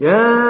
يا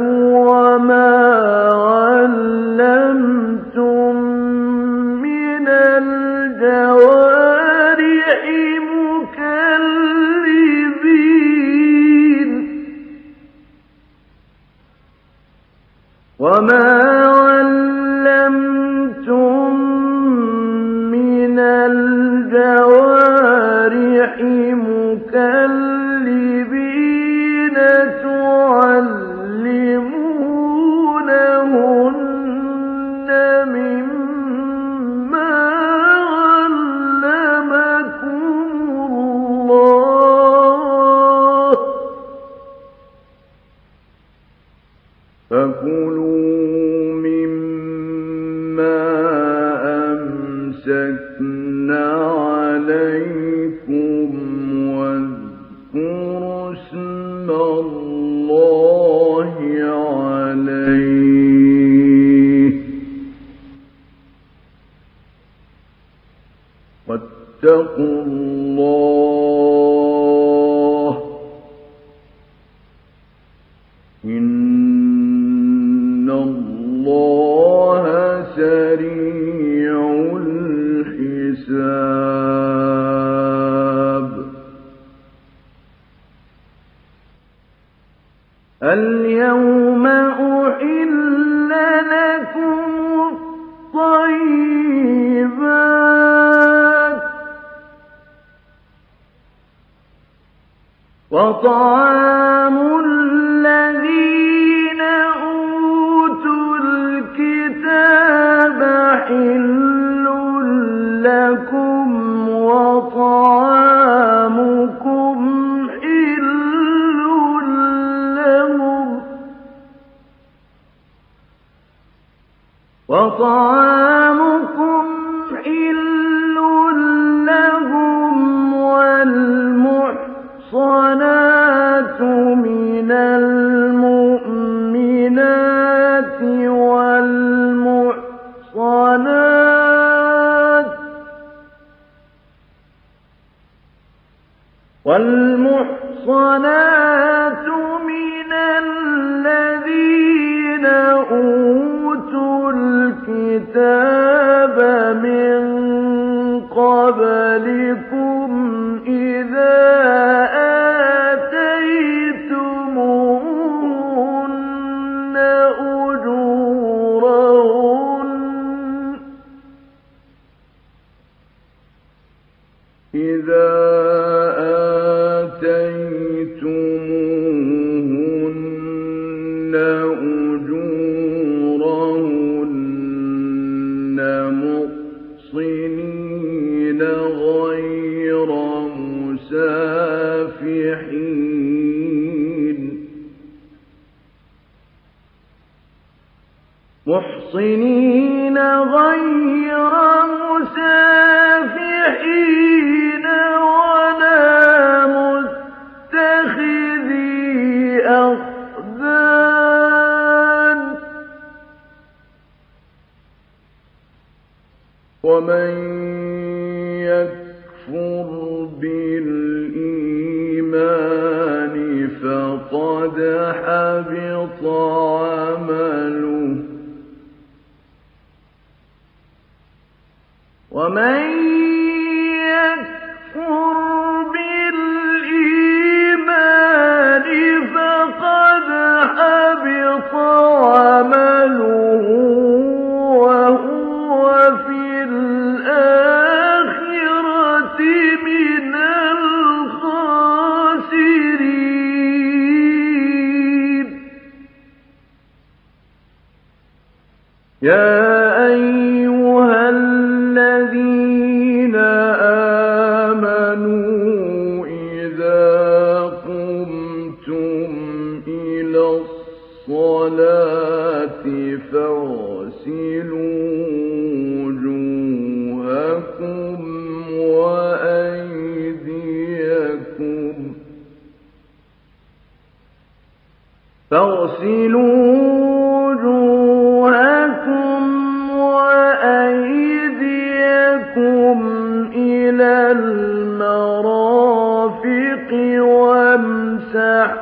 وما والمحصنات من الذين أوتوا الكتاب من قبلكم محصنين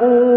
وامسحوا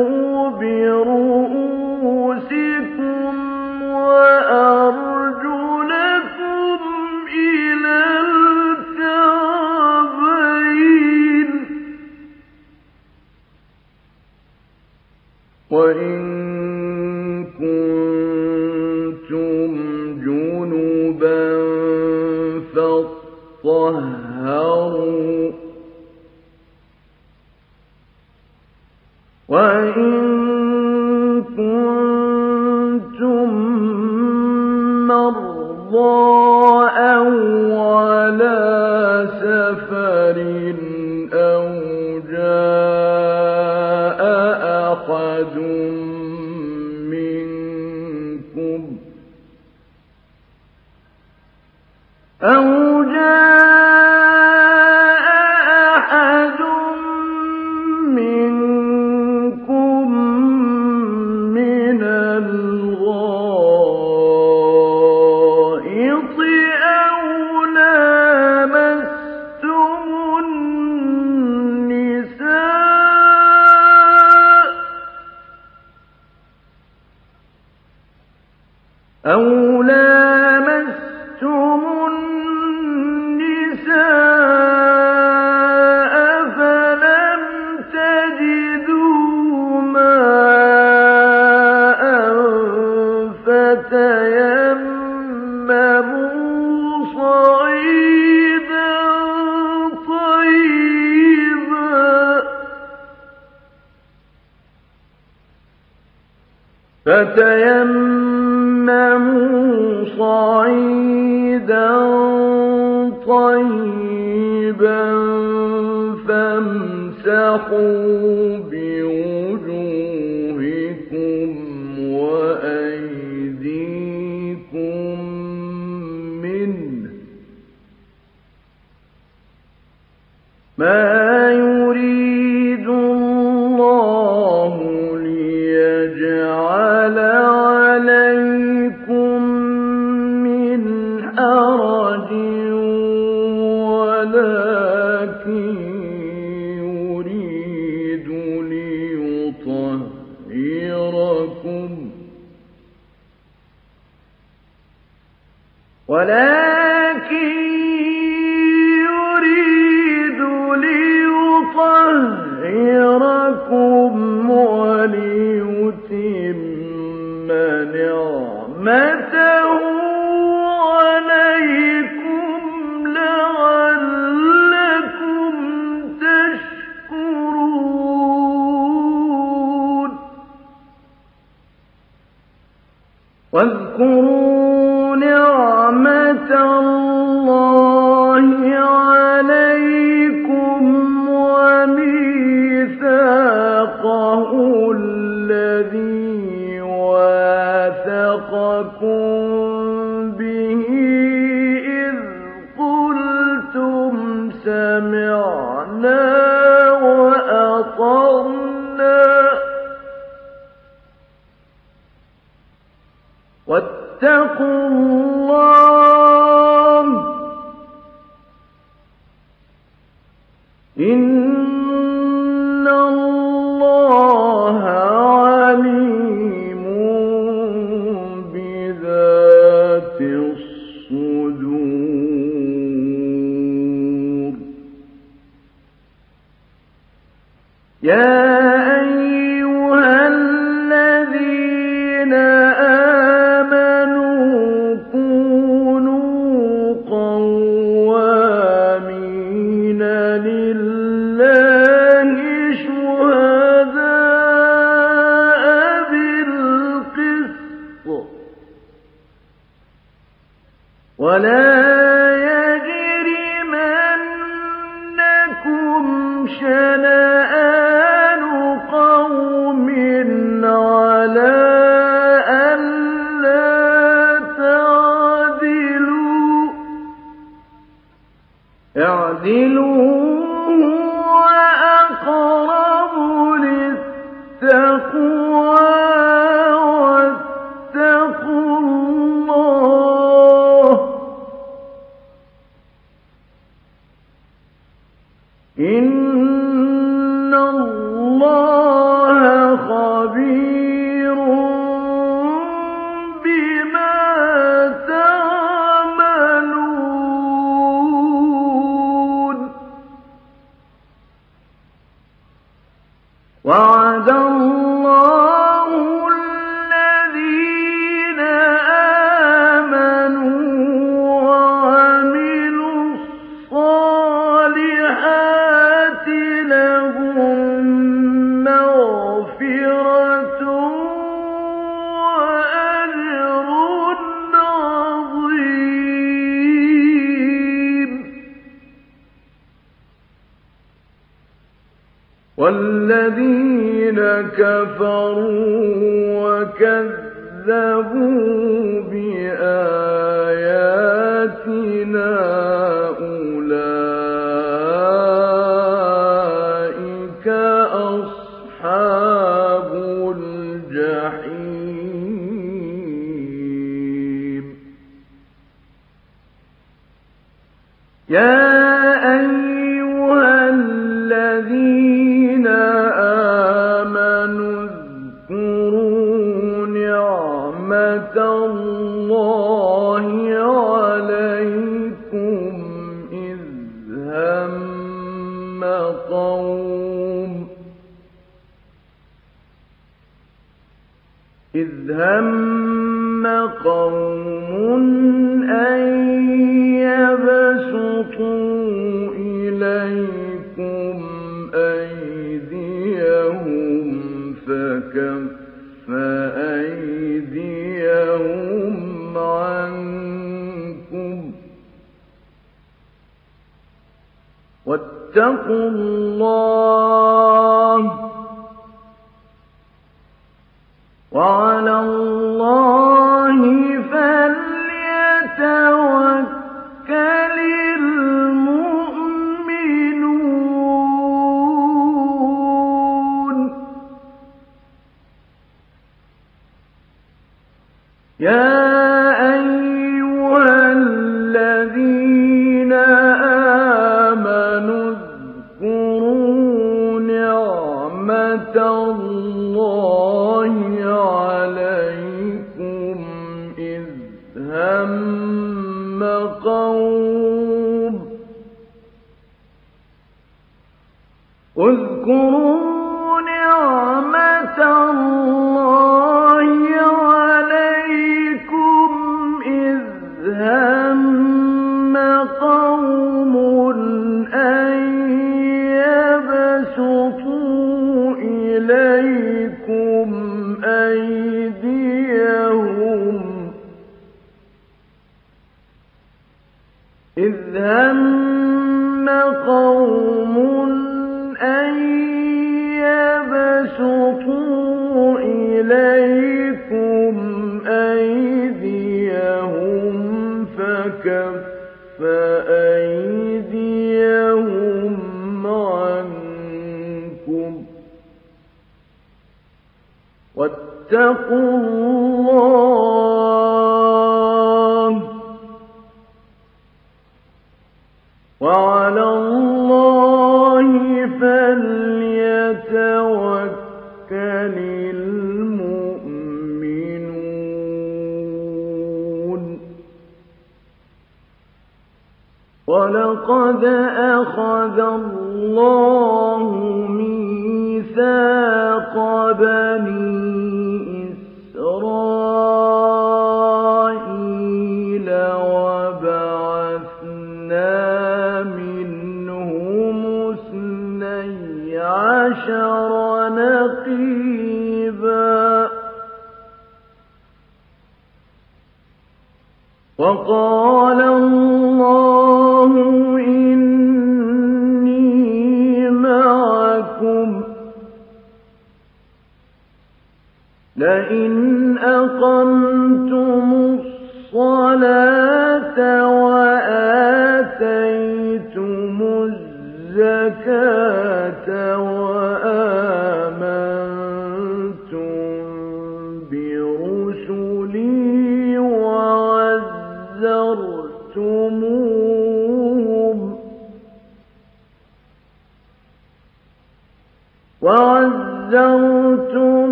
واتقوا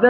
بعد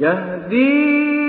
يهدي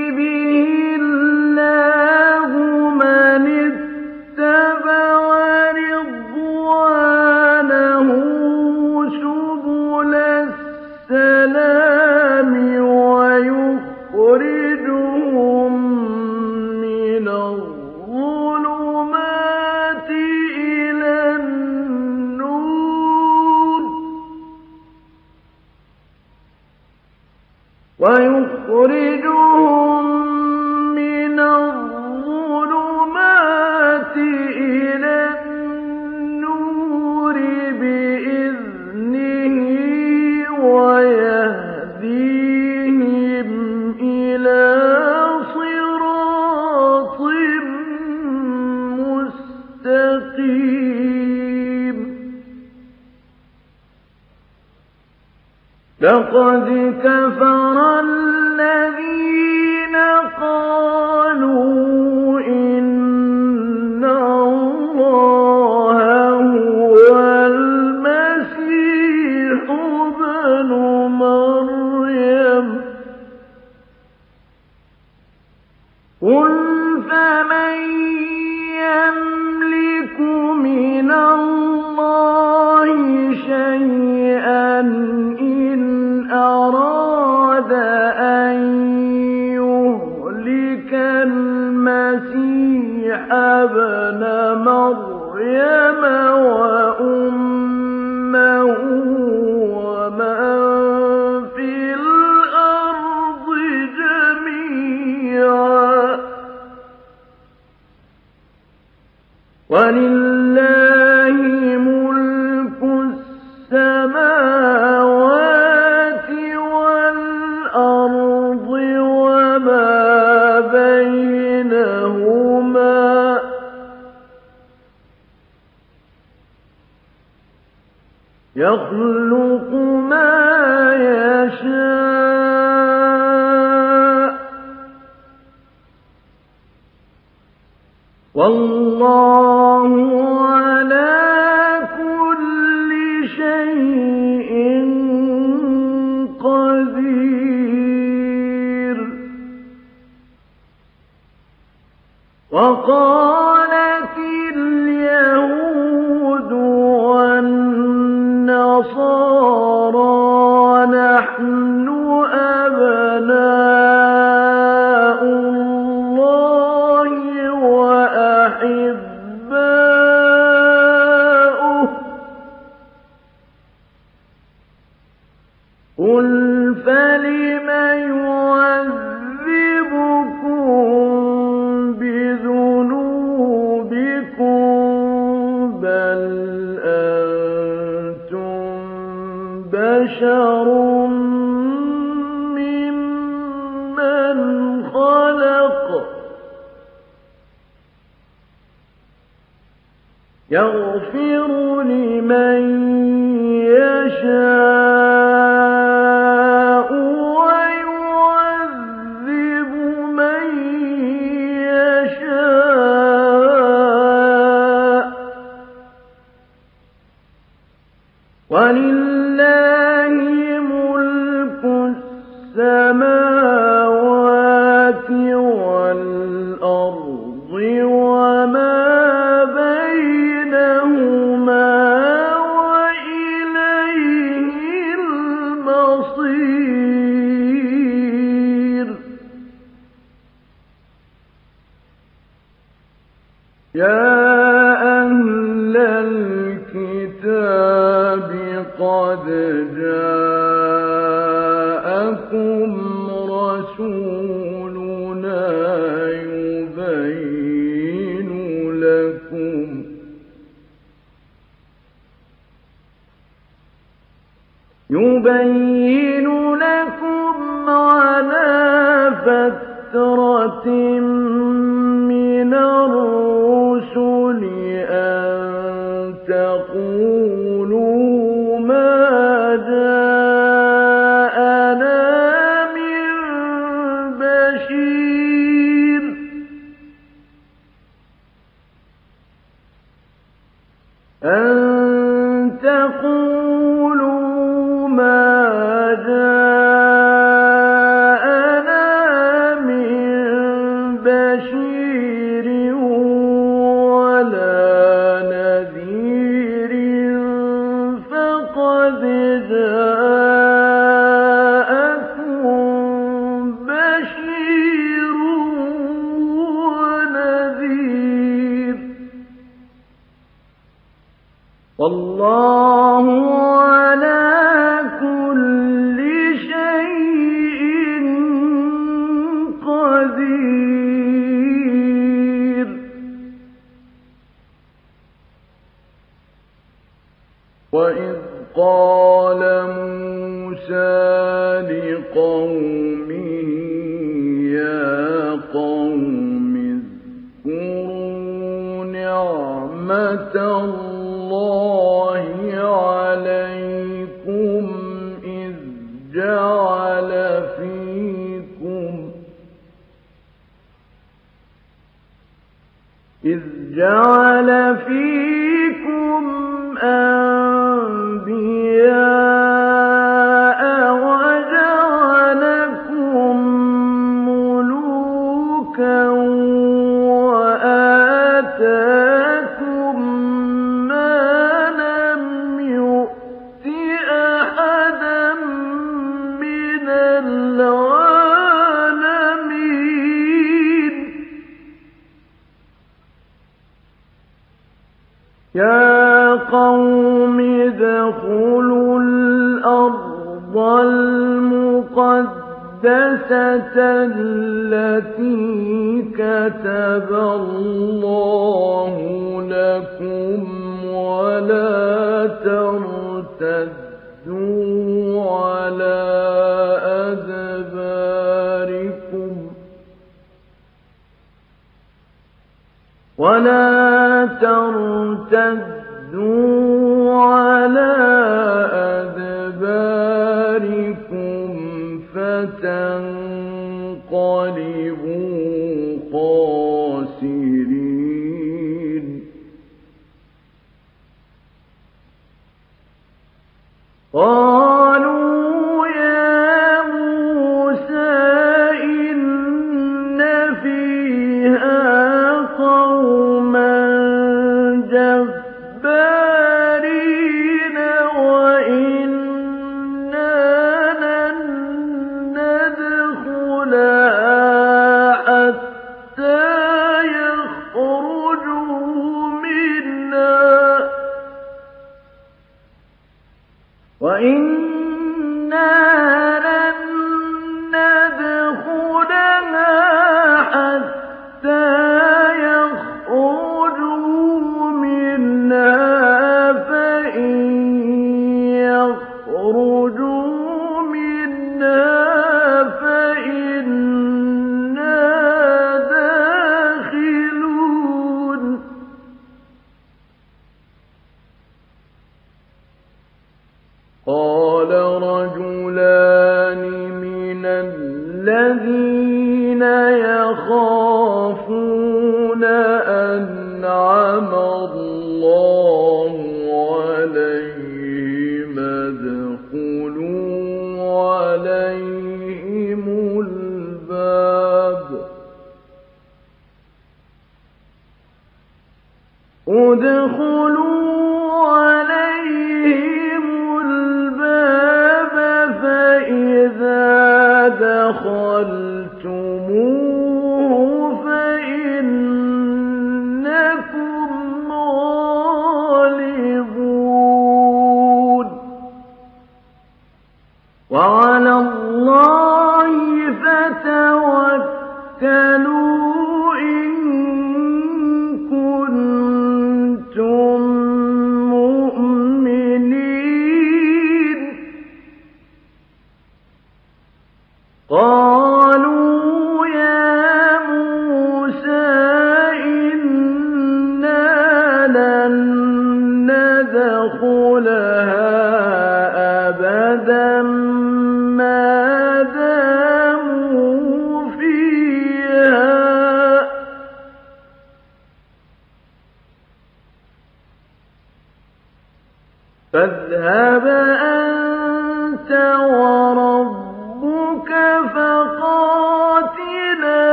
وعلى الله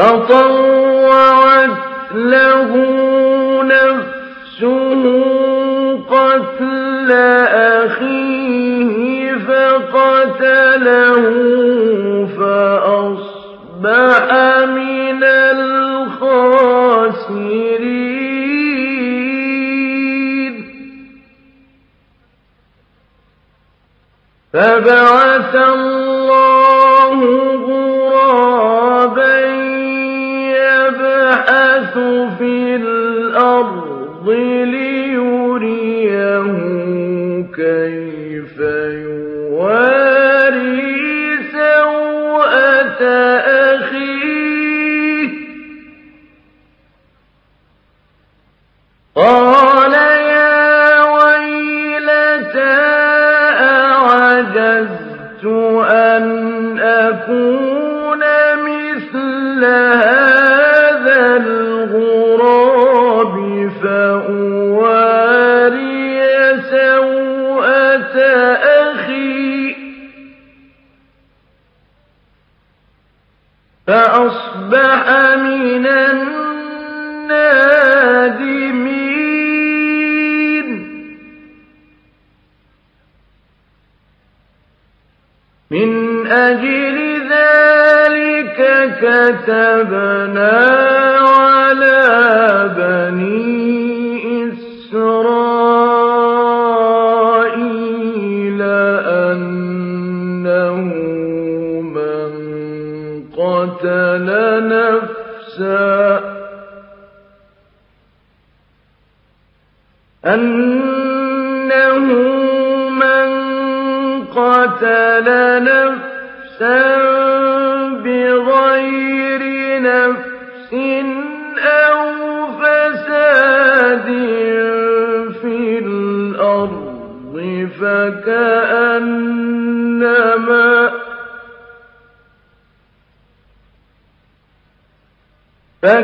فطوعت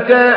لك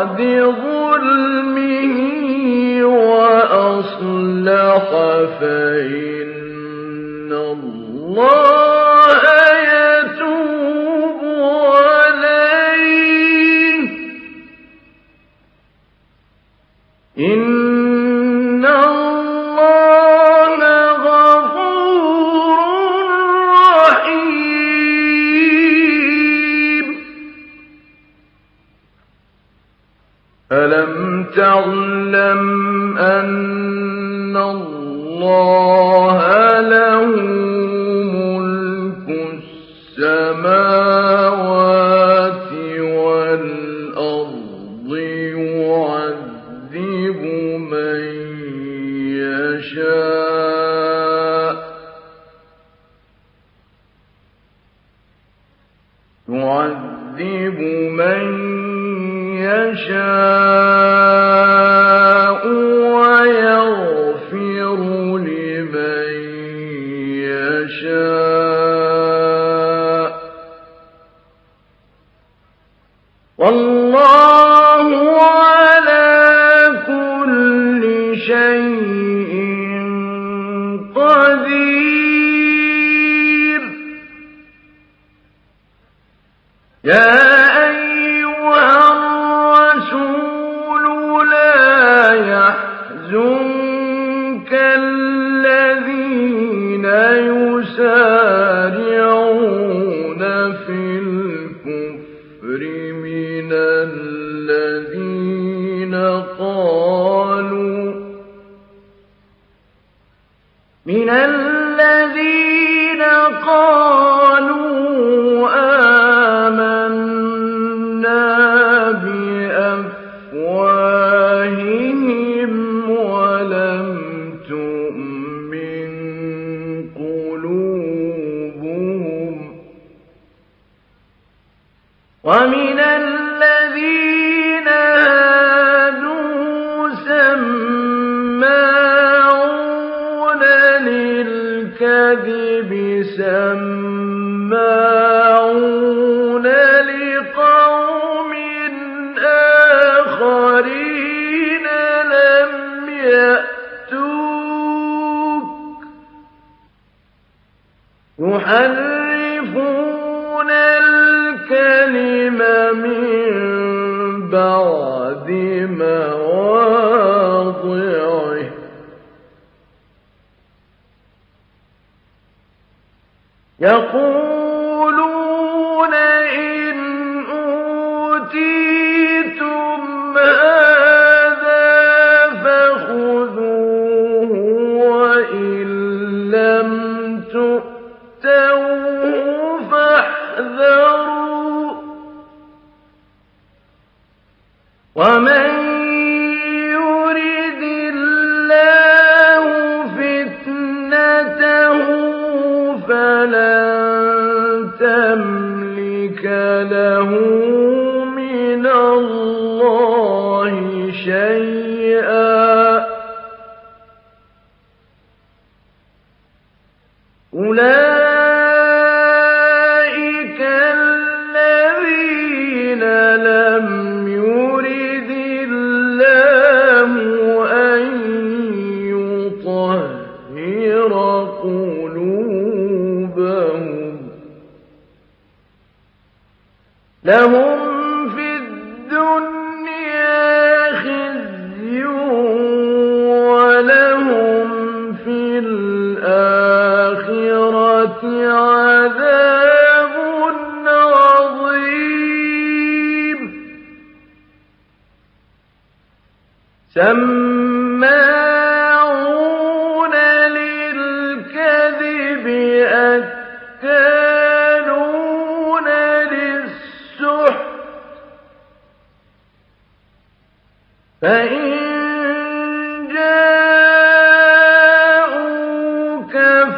بعد ظلمه وأصلح فإن الله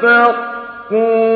فاحكم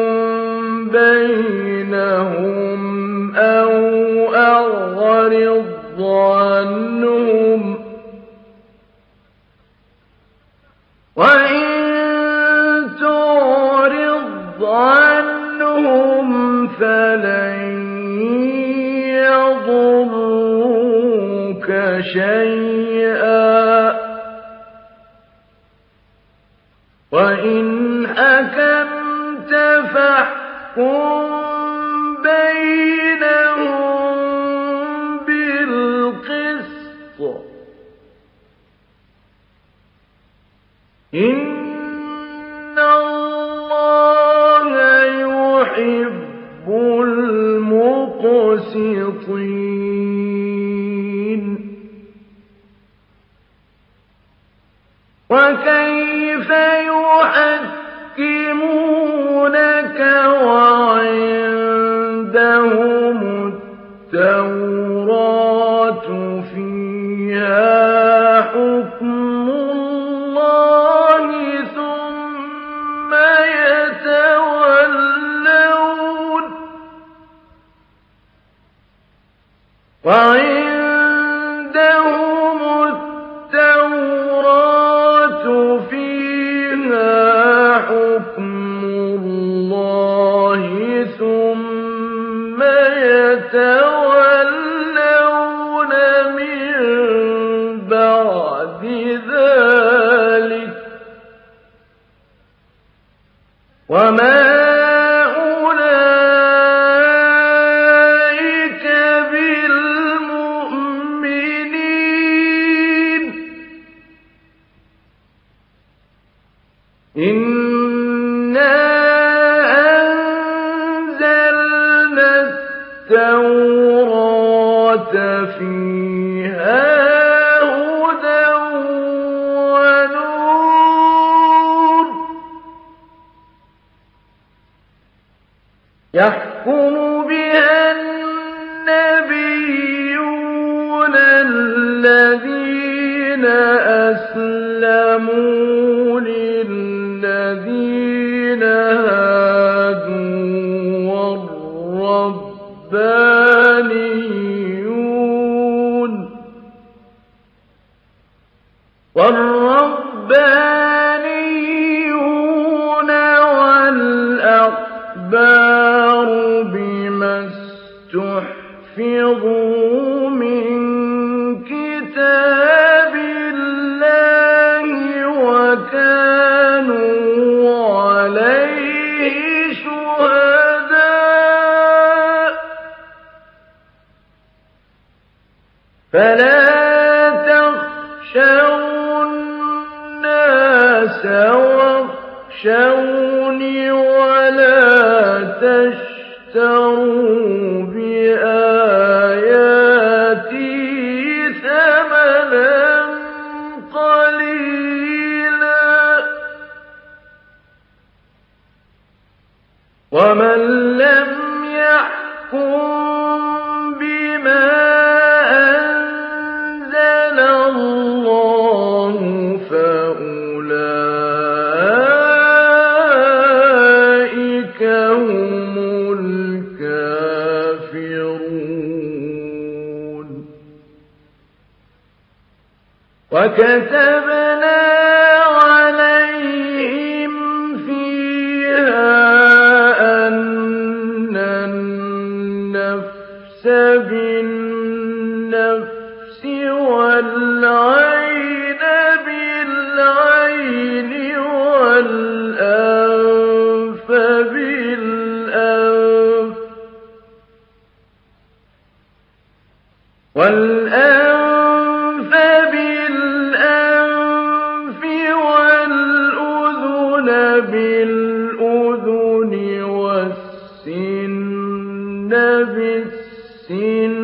بالسن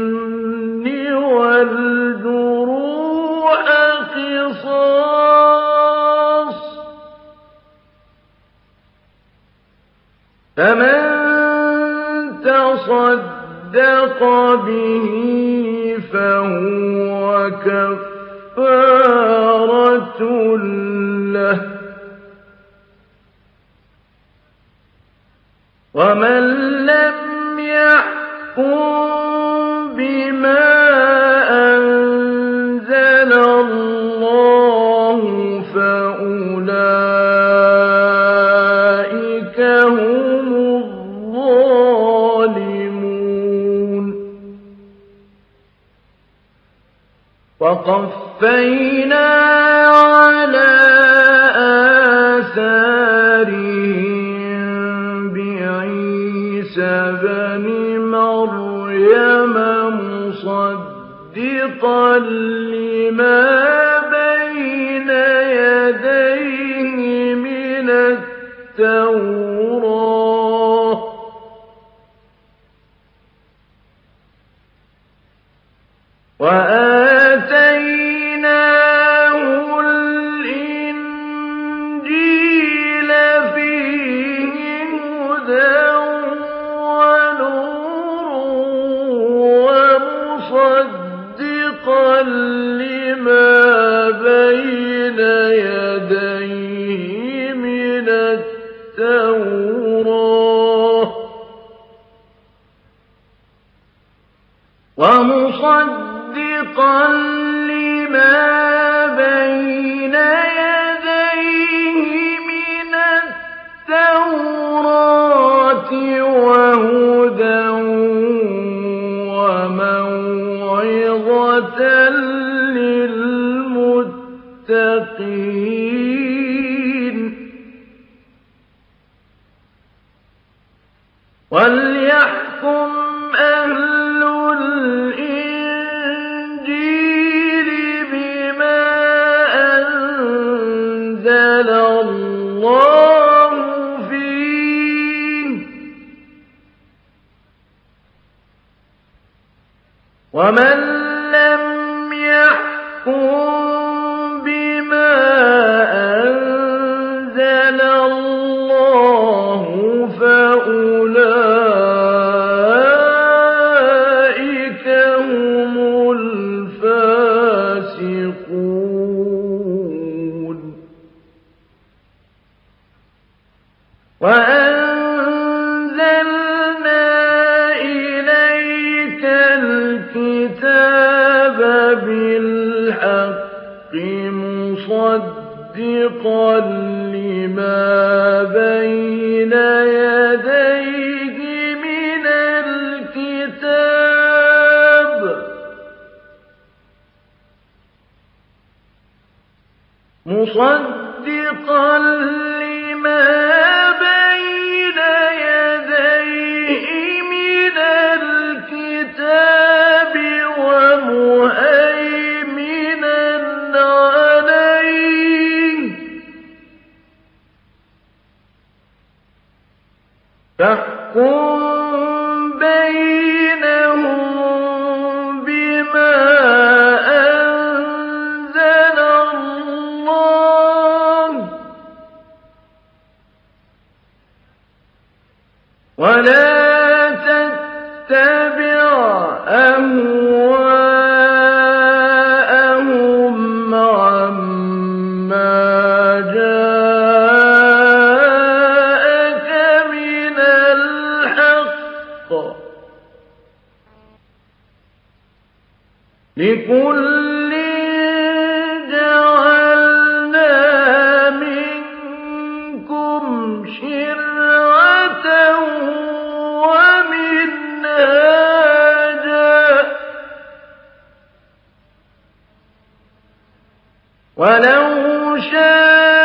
والجروح فمن تصدق به فهو كفارة له ومن وقفينا على آثارهم بعيسى بن مريم مصدقا لما مصدقا ولو شاء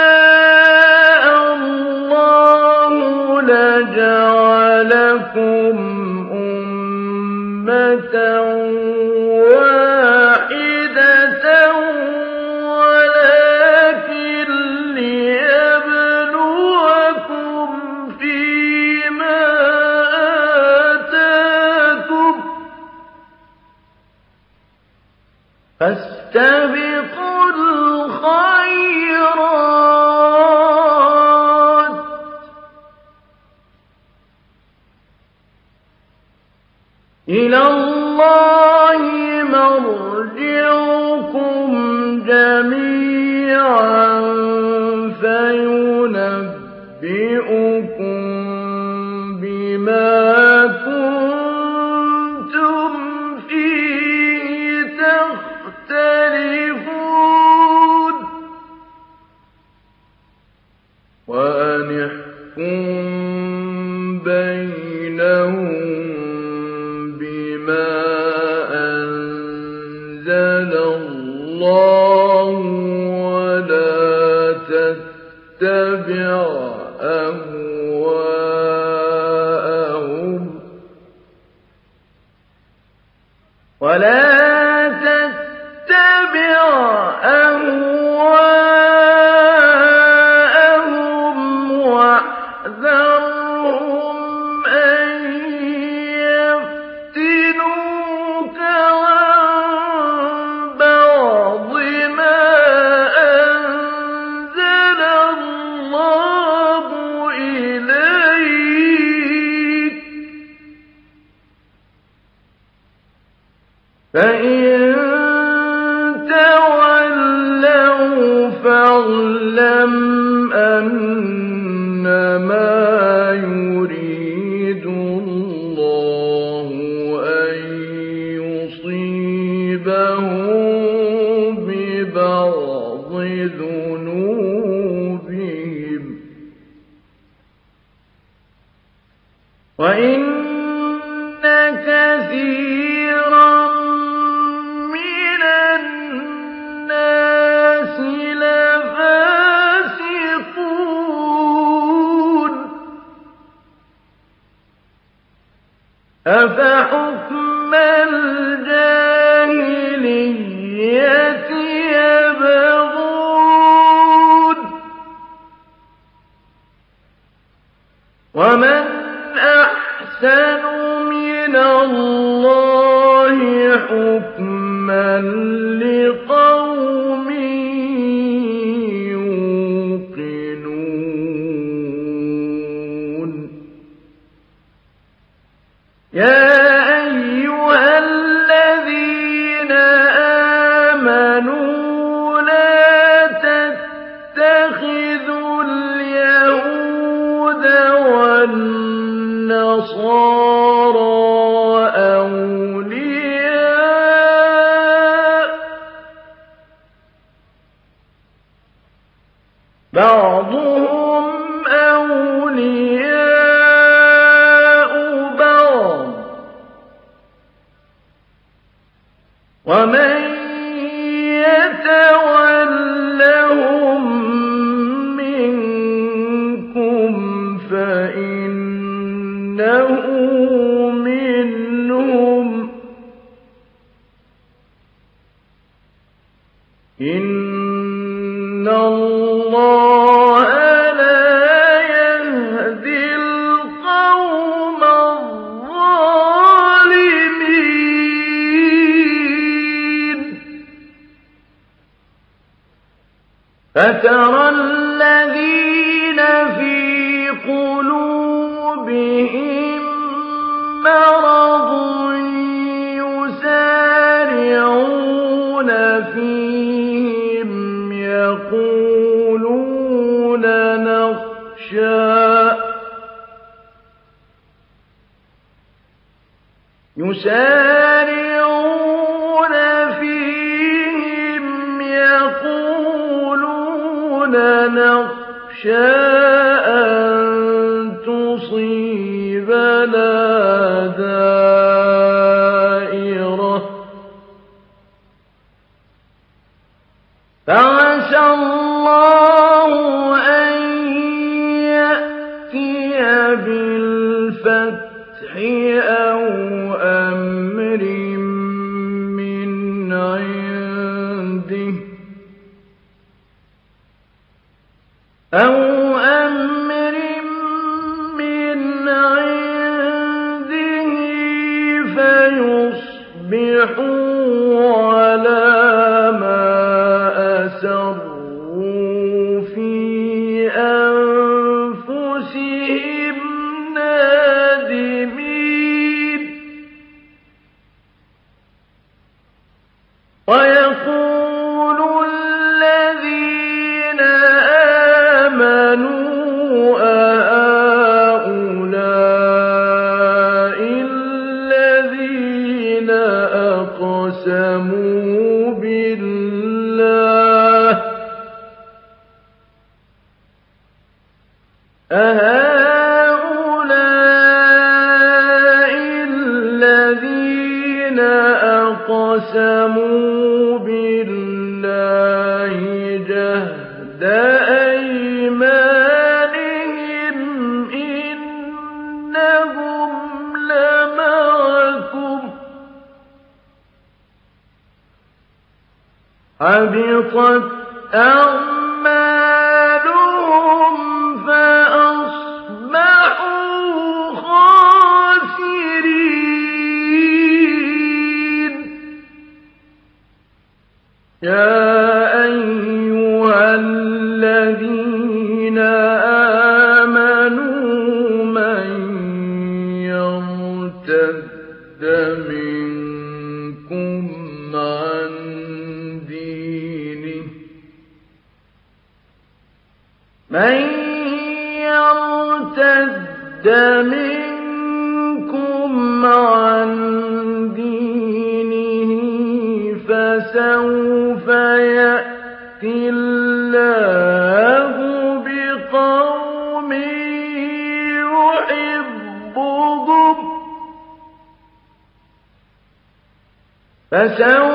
حكما يسارعون فيهم يقولون نخشى أقسموا بالله جهد أيمانهم إنهم حبطت أتوا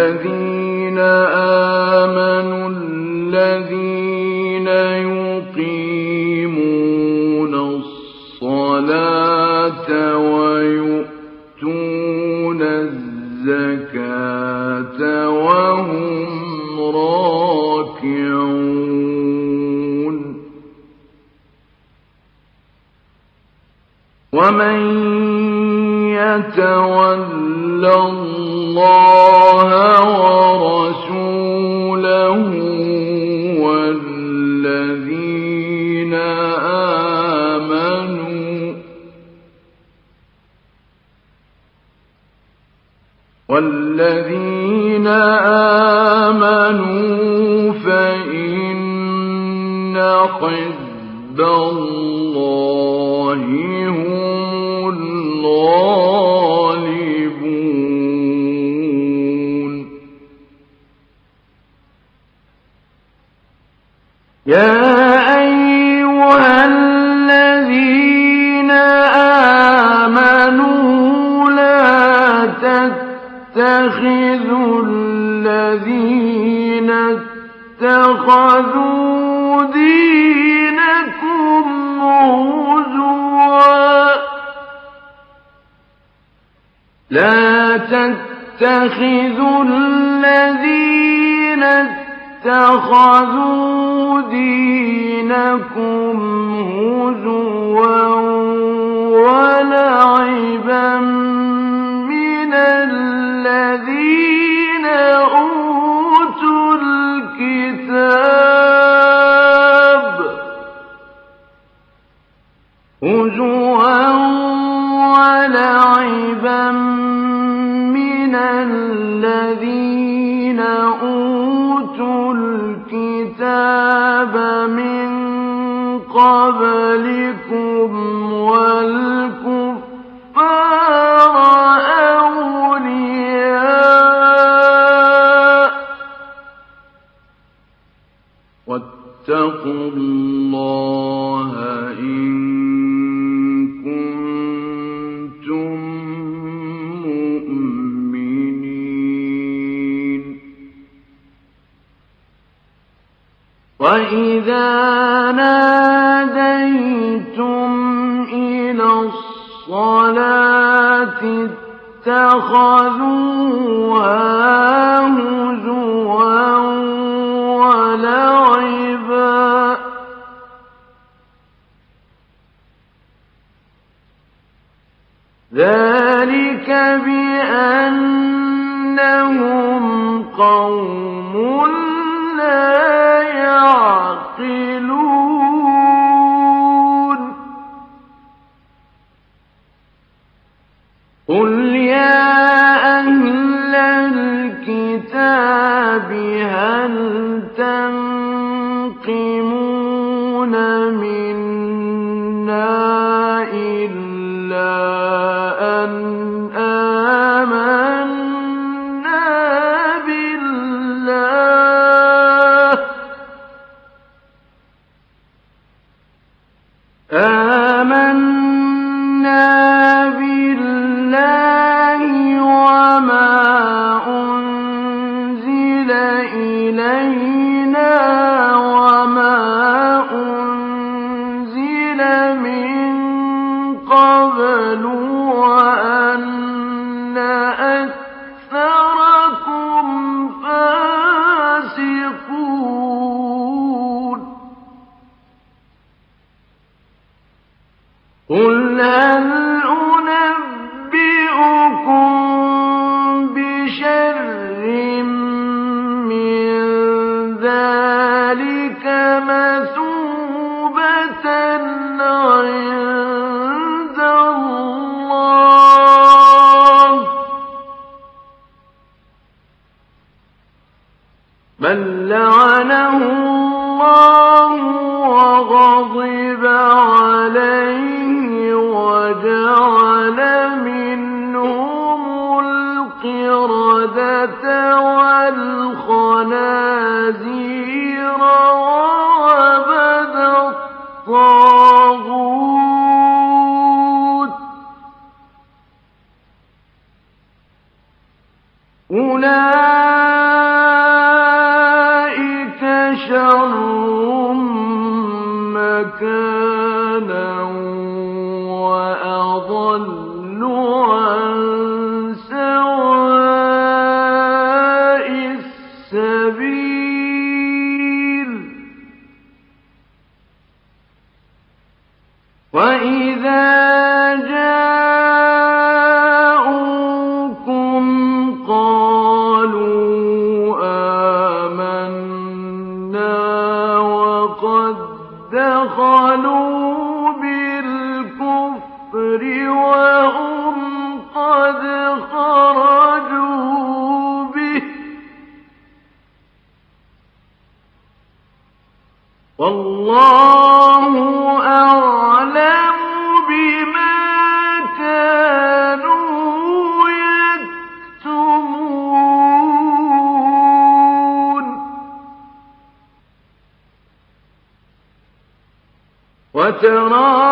والذين من لعنه الله وغضب عليه وجعل منهم القردة والخنازير till all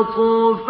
أطفأها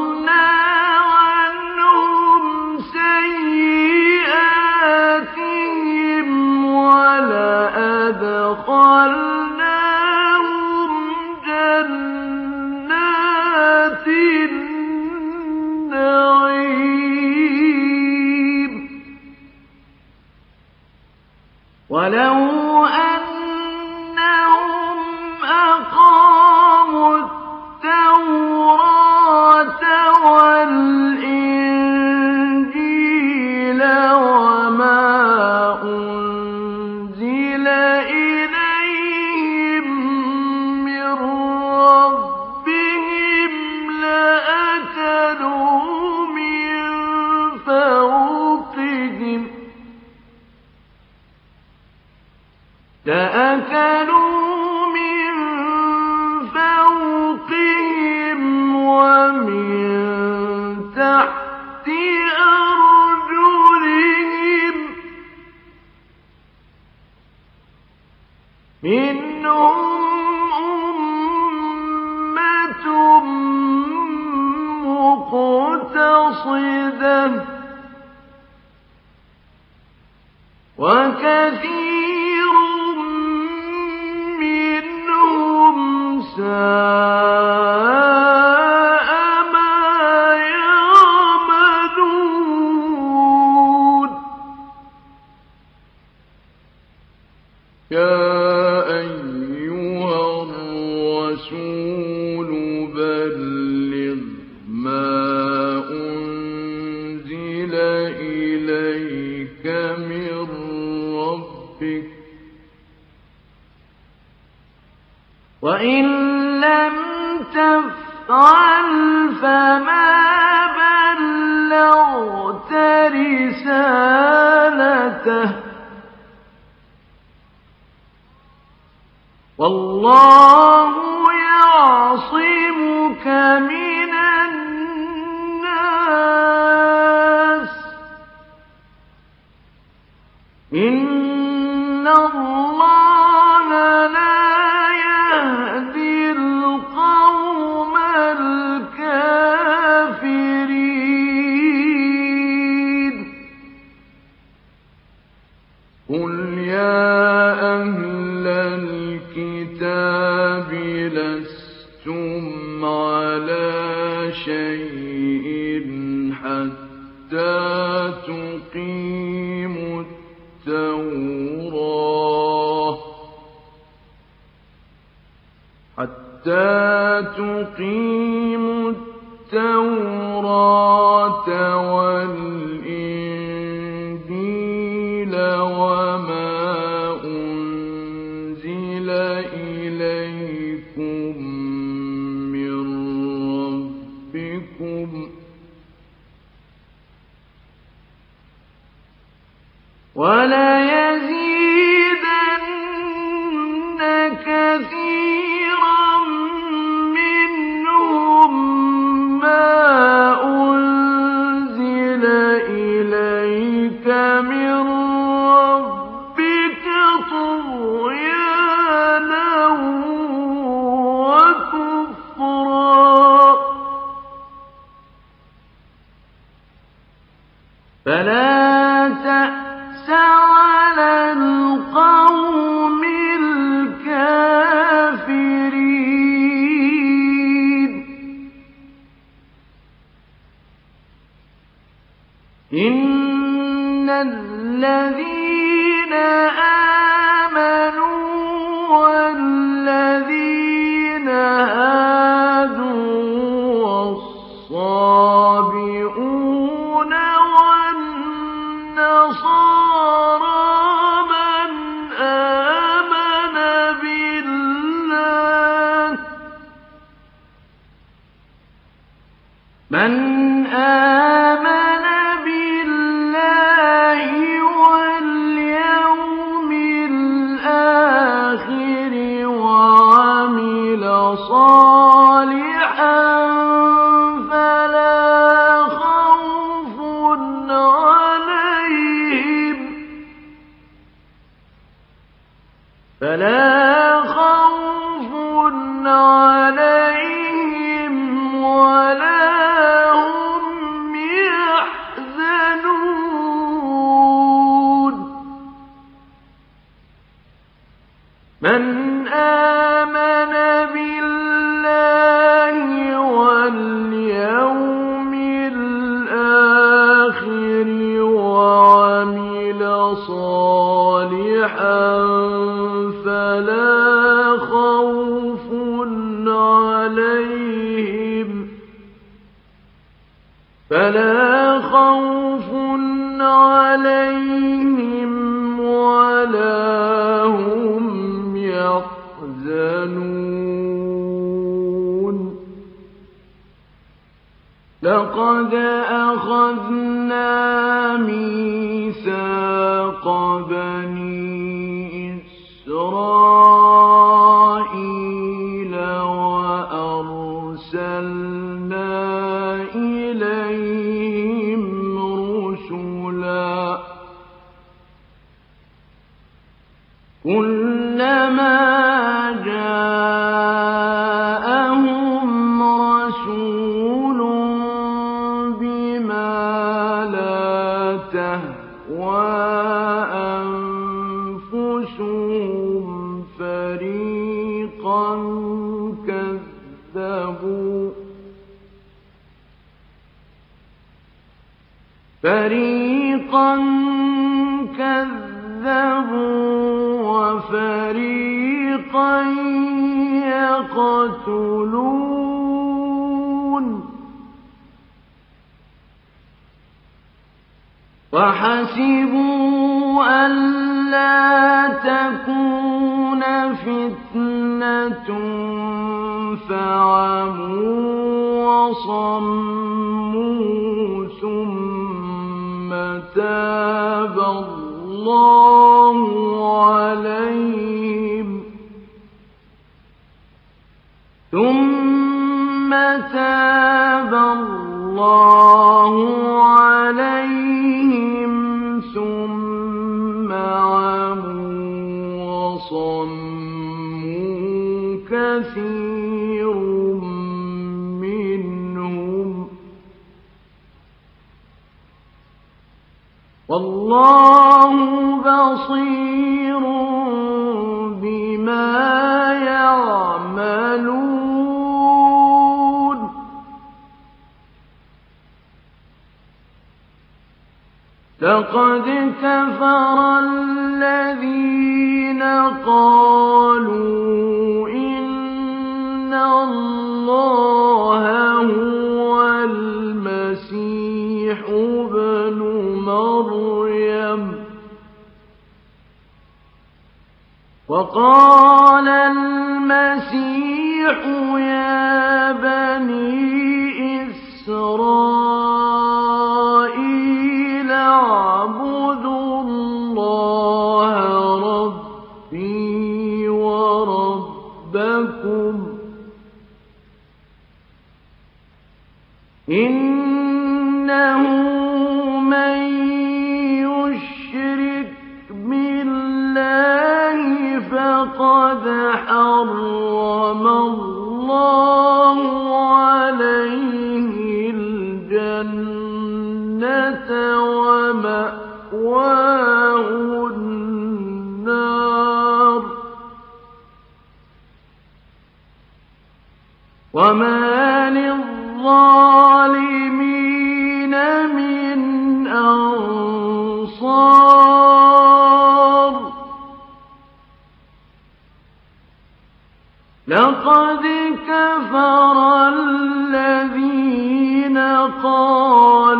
رسالته والله وقال المسيح يا بني إسرائيل اعبدوا الله ربي وربكم. إنه وما للظالمين من أنصار لقد كفر الذين قالوا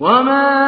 وما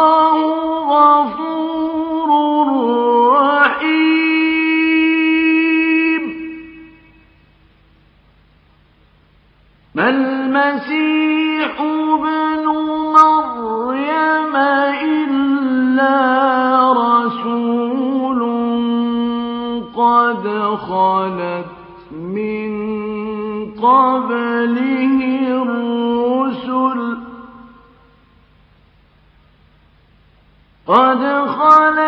خلت من قبله الرسل. قد خلت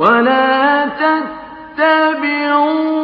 ولا تتبعوا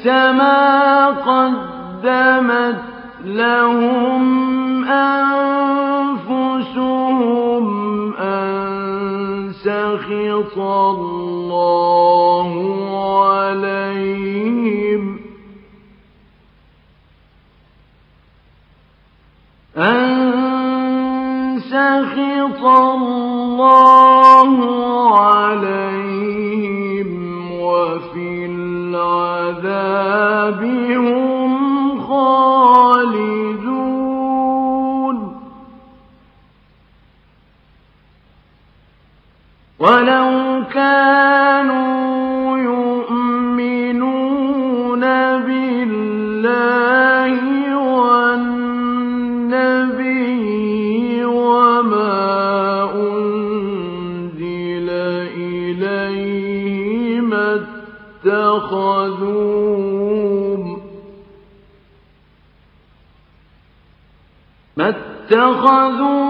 لبئس ما قدمت لهم أنفسهم أن سخط الله عليهم أن سخط ولو كانوا يؤمنون بالله والنبي وما أنزل إليه ما اتخذوهم ما اتخذوهم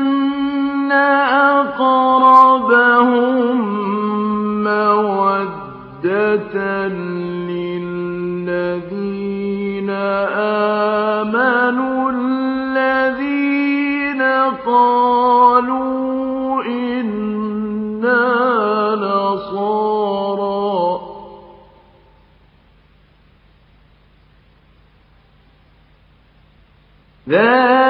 أقربهم مودة للذين آمنوا الذين قالوا إنا نصارى. ذلك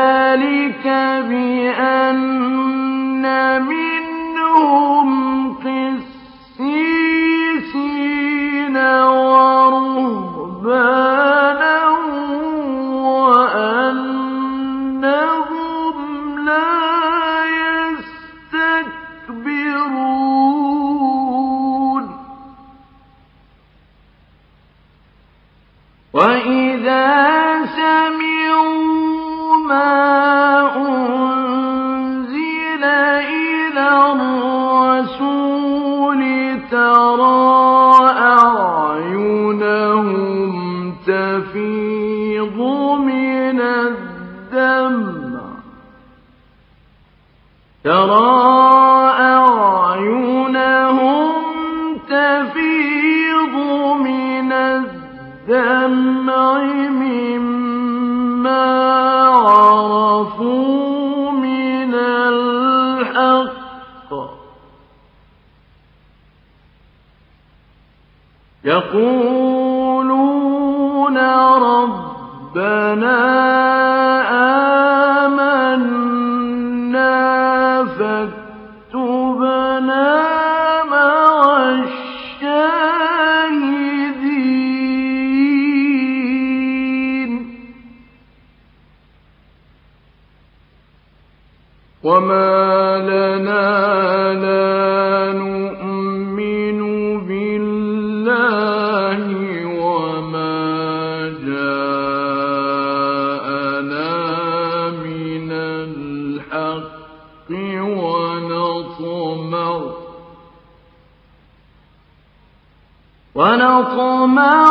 ترى أعينهم تفيض من الدمع مما عرفوا من الحق. يقولون ربنا وقمرا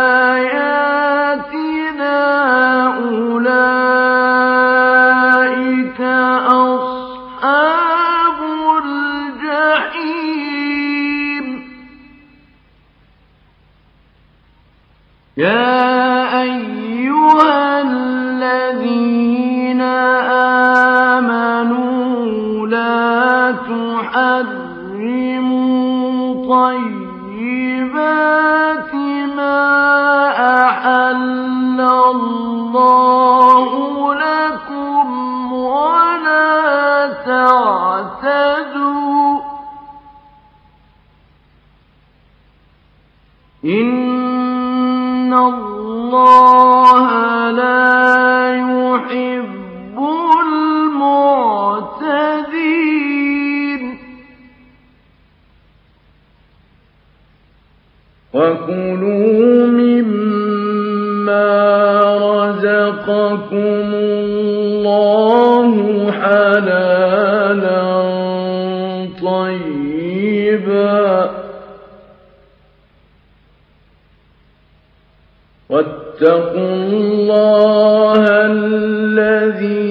إن الله لا يحب المعتدين وكلوا مما رزقكم واتقوا الله الذي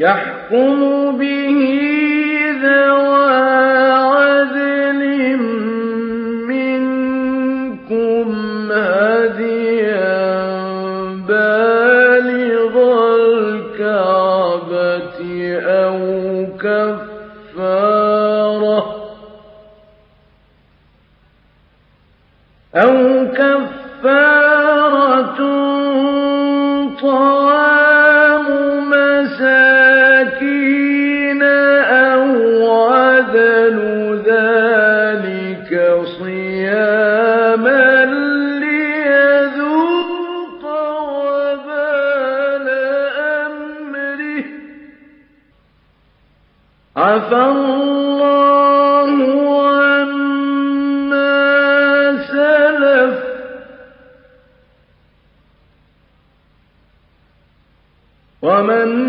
يحكم به ومن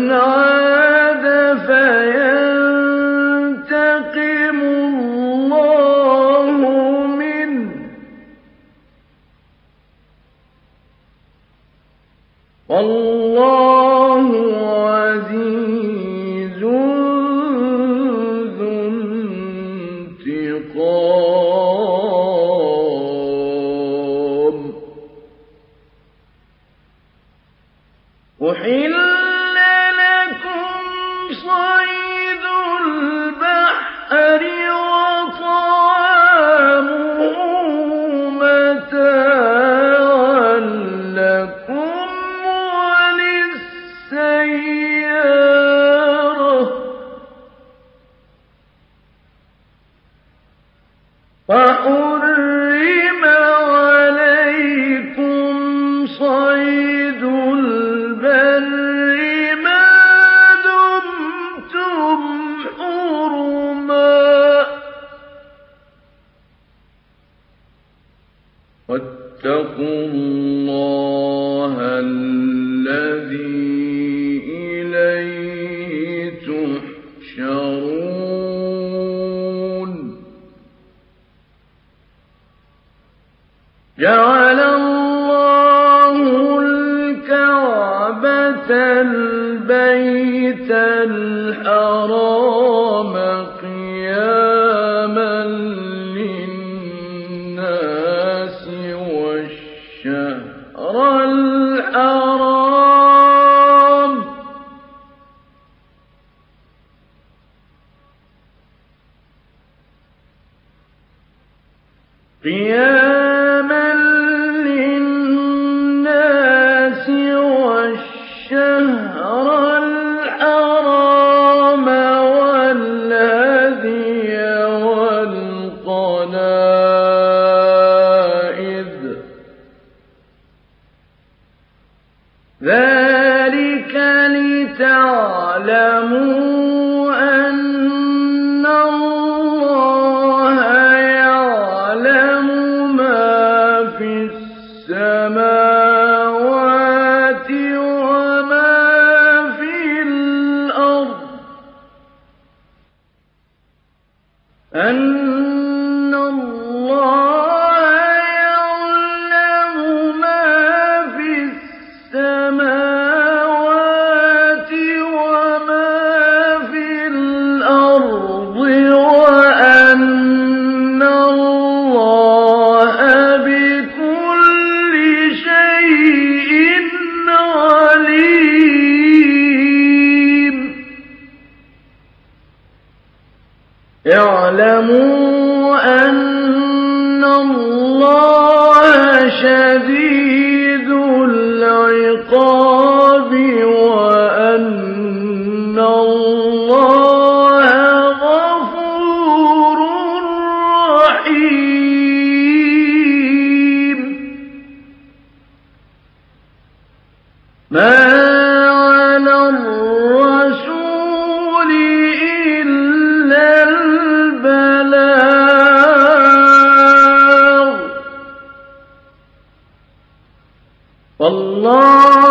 والله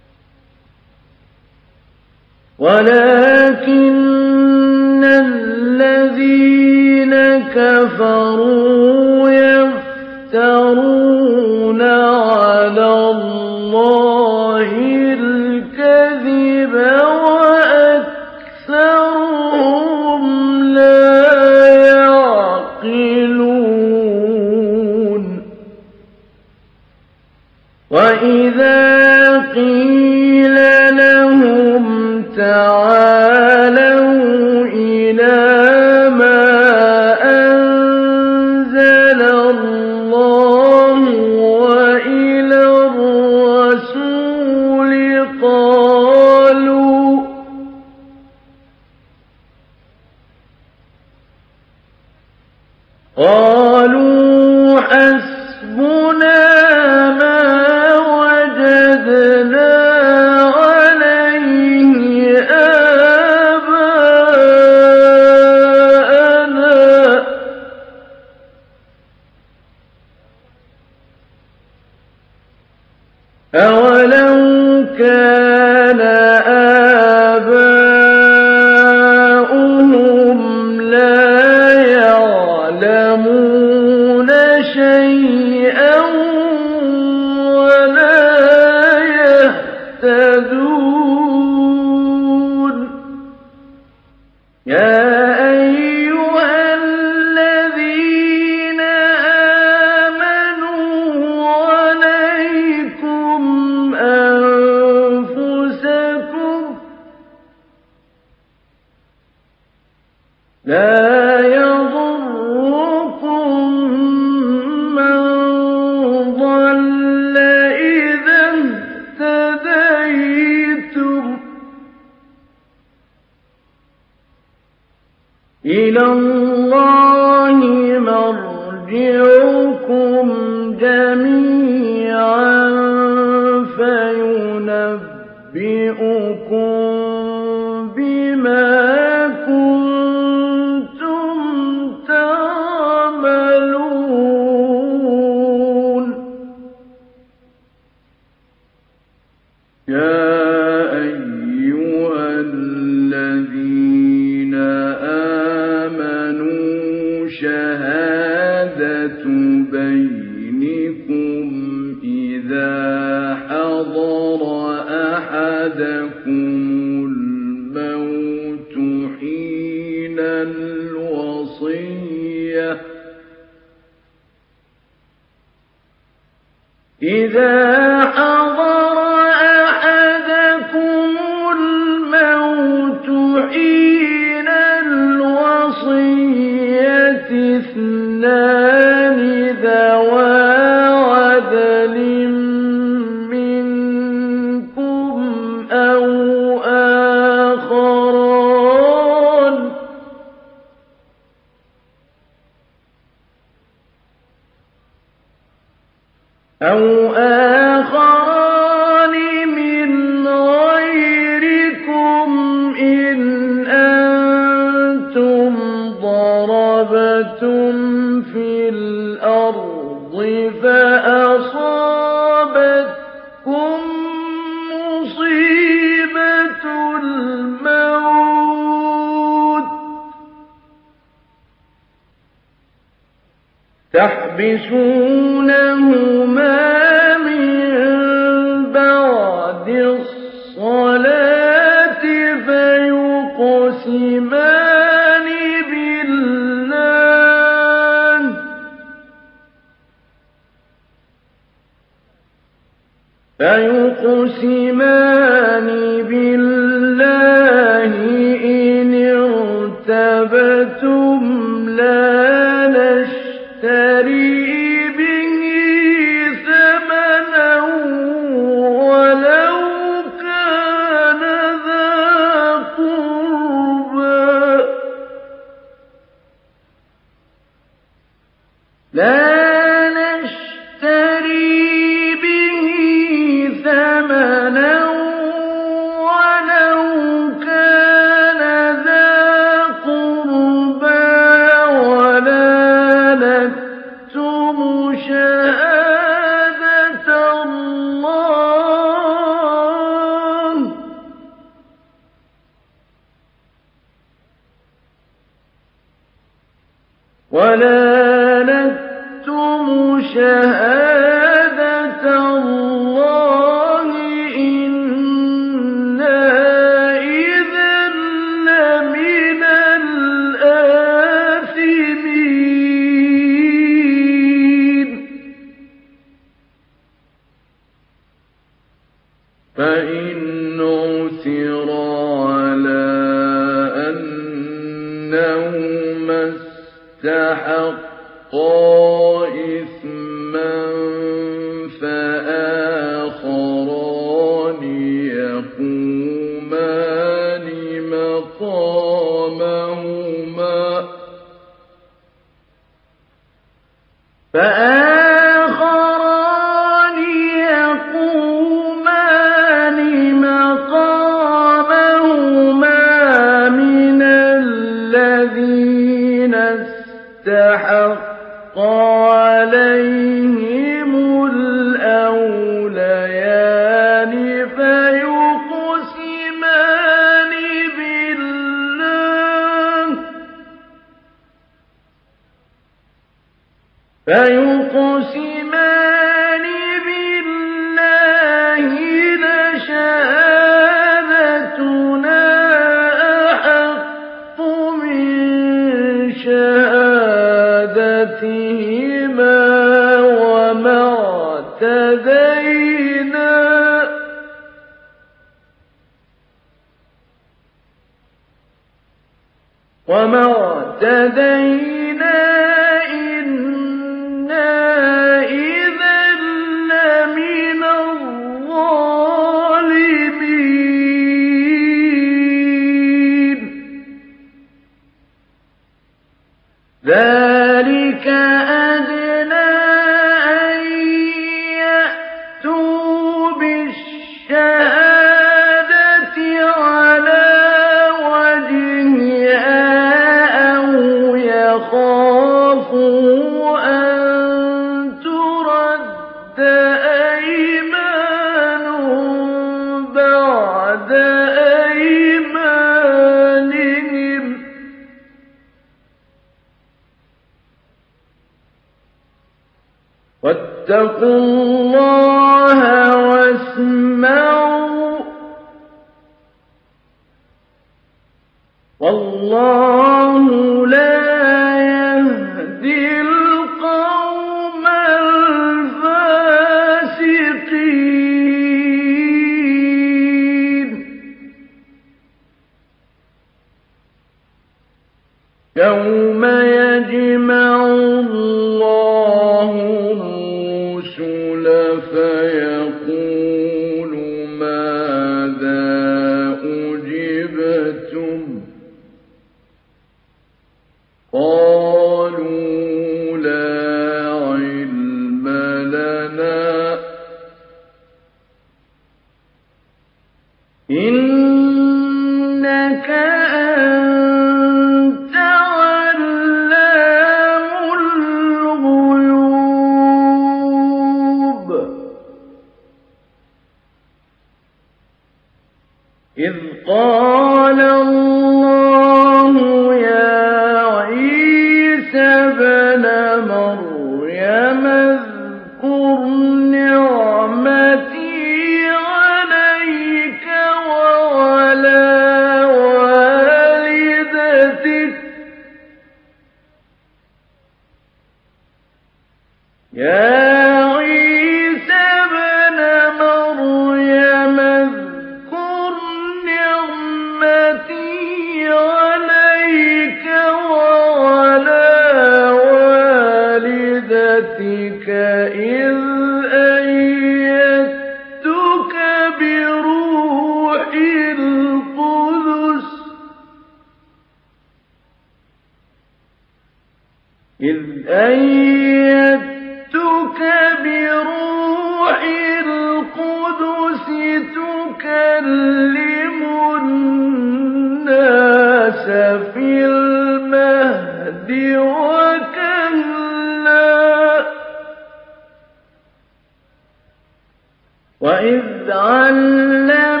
وإذ علمتك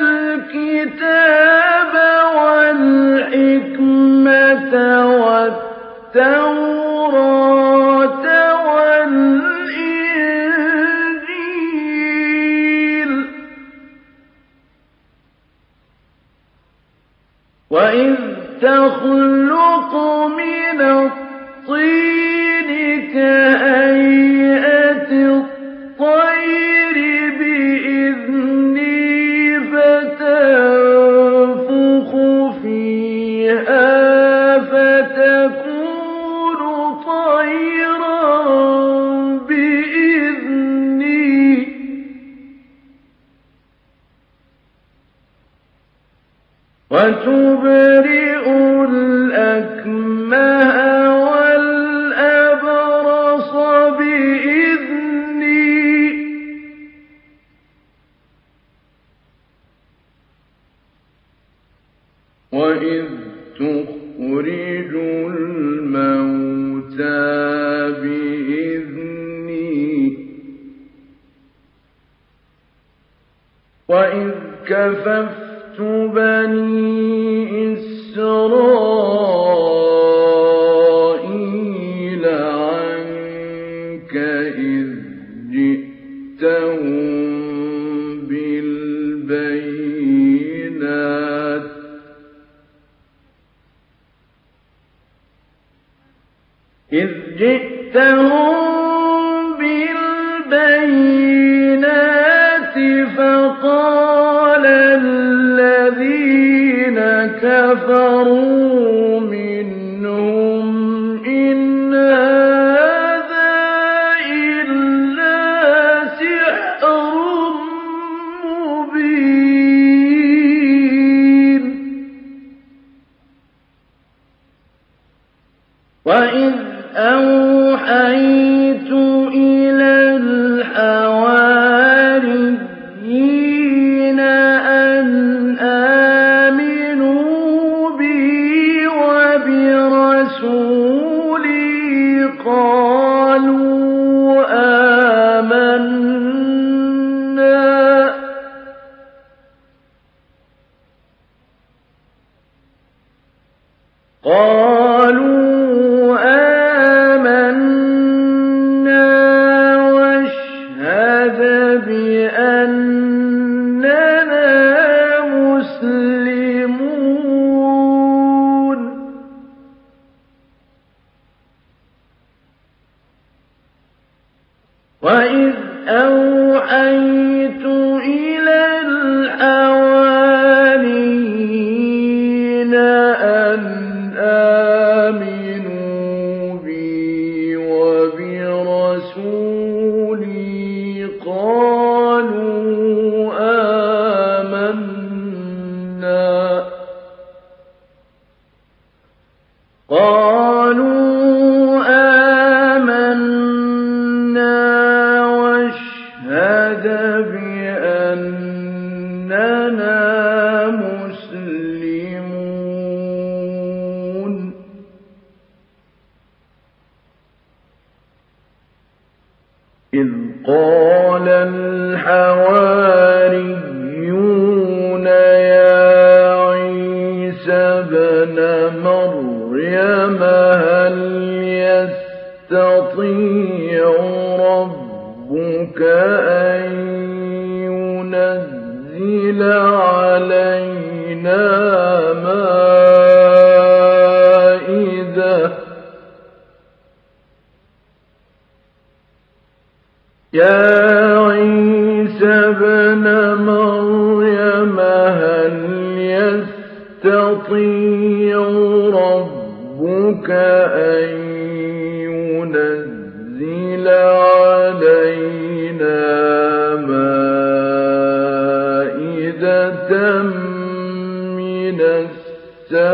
الكتاب والحكمة والتوراة والإنجيل وإذ تخلق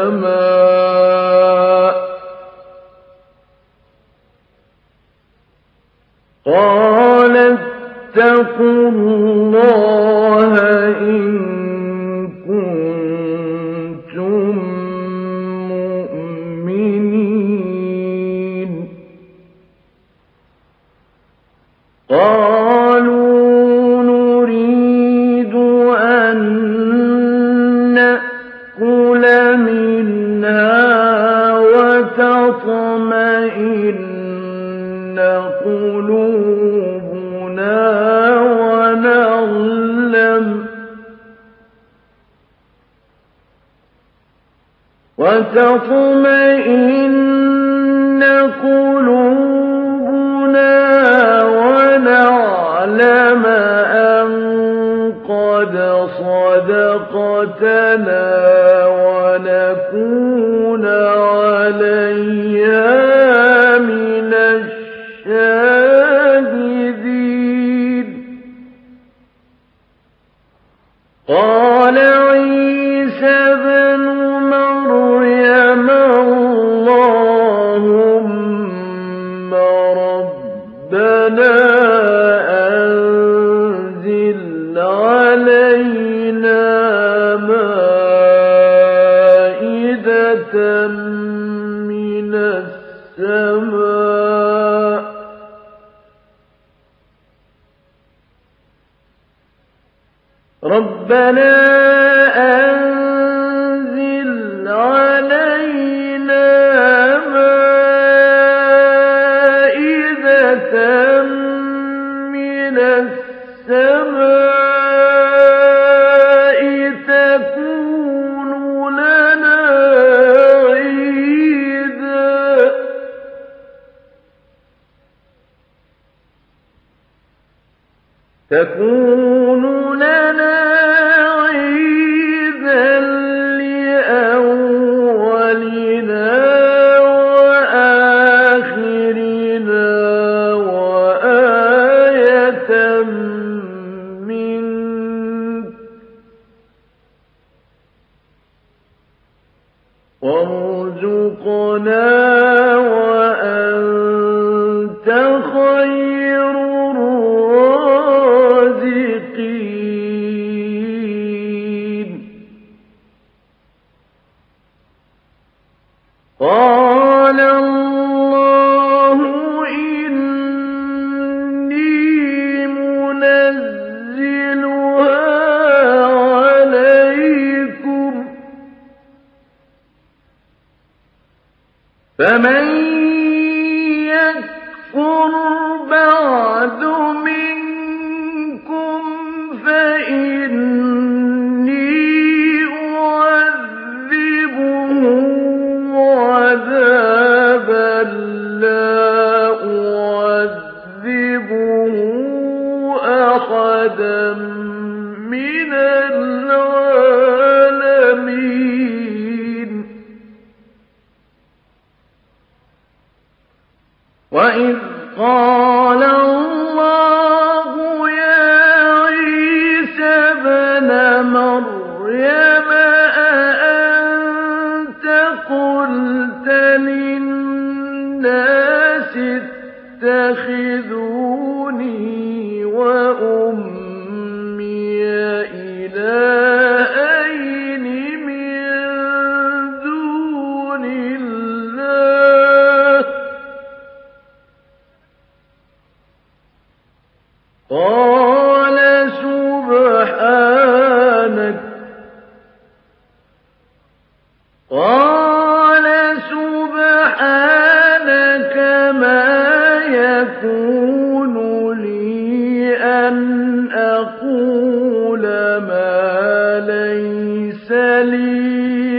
السماء. قال اتقوا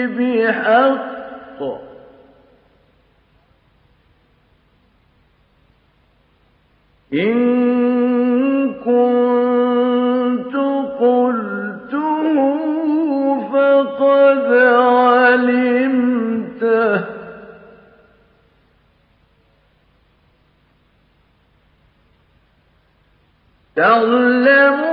بحق. إن كنت قلته فقد علمته. تعلم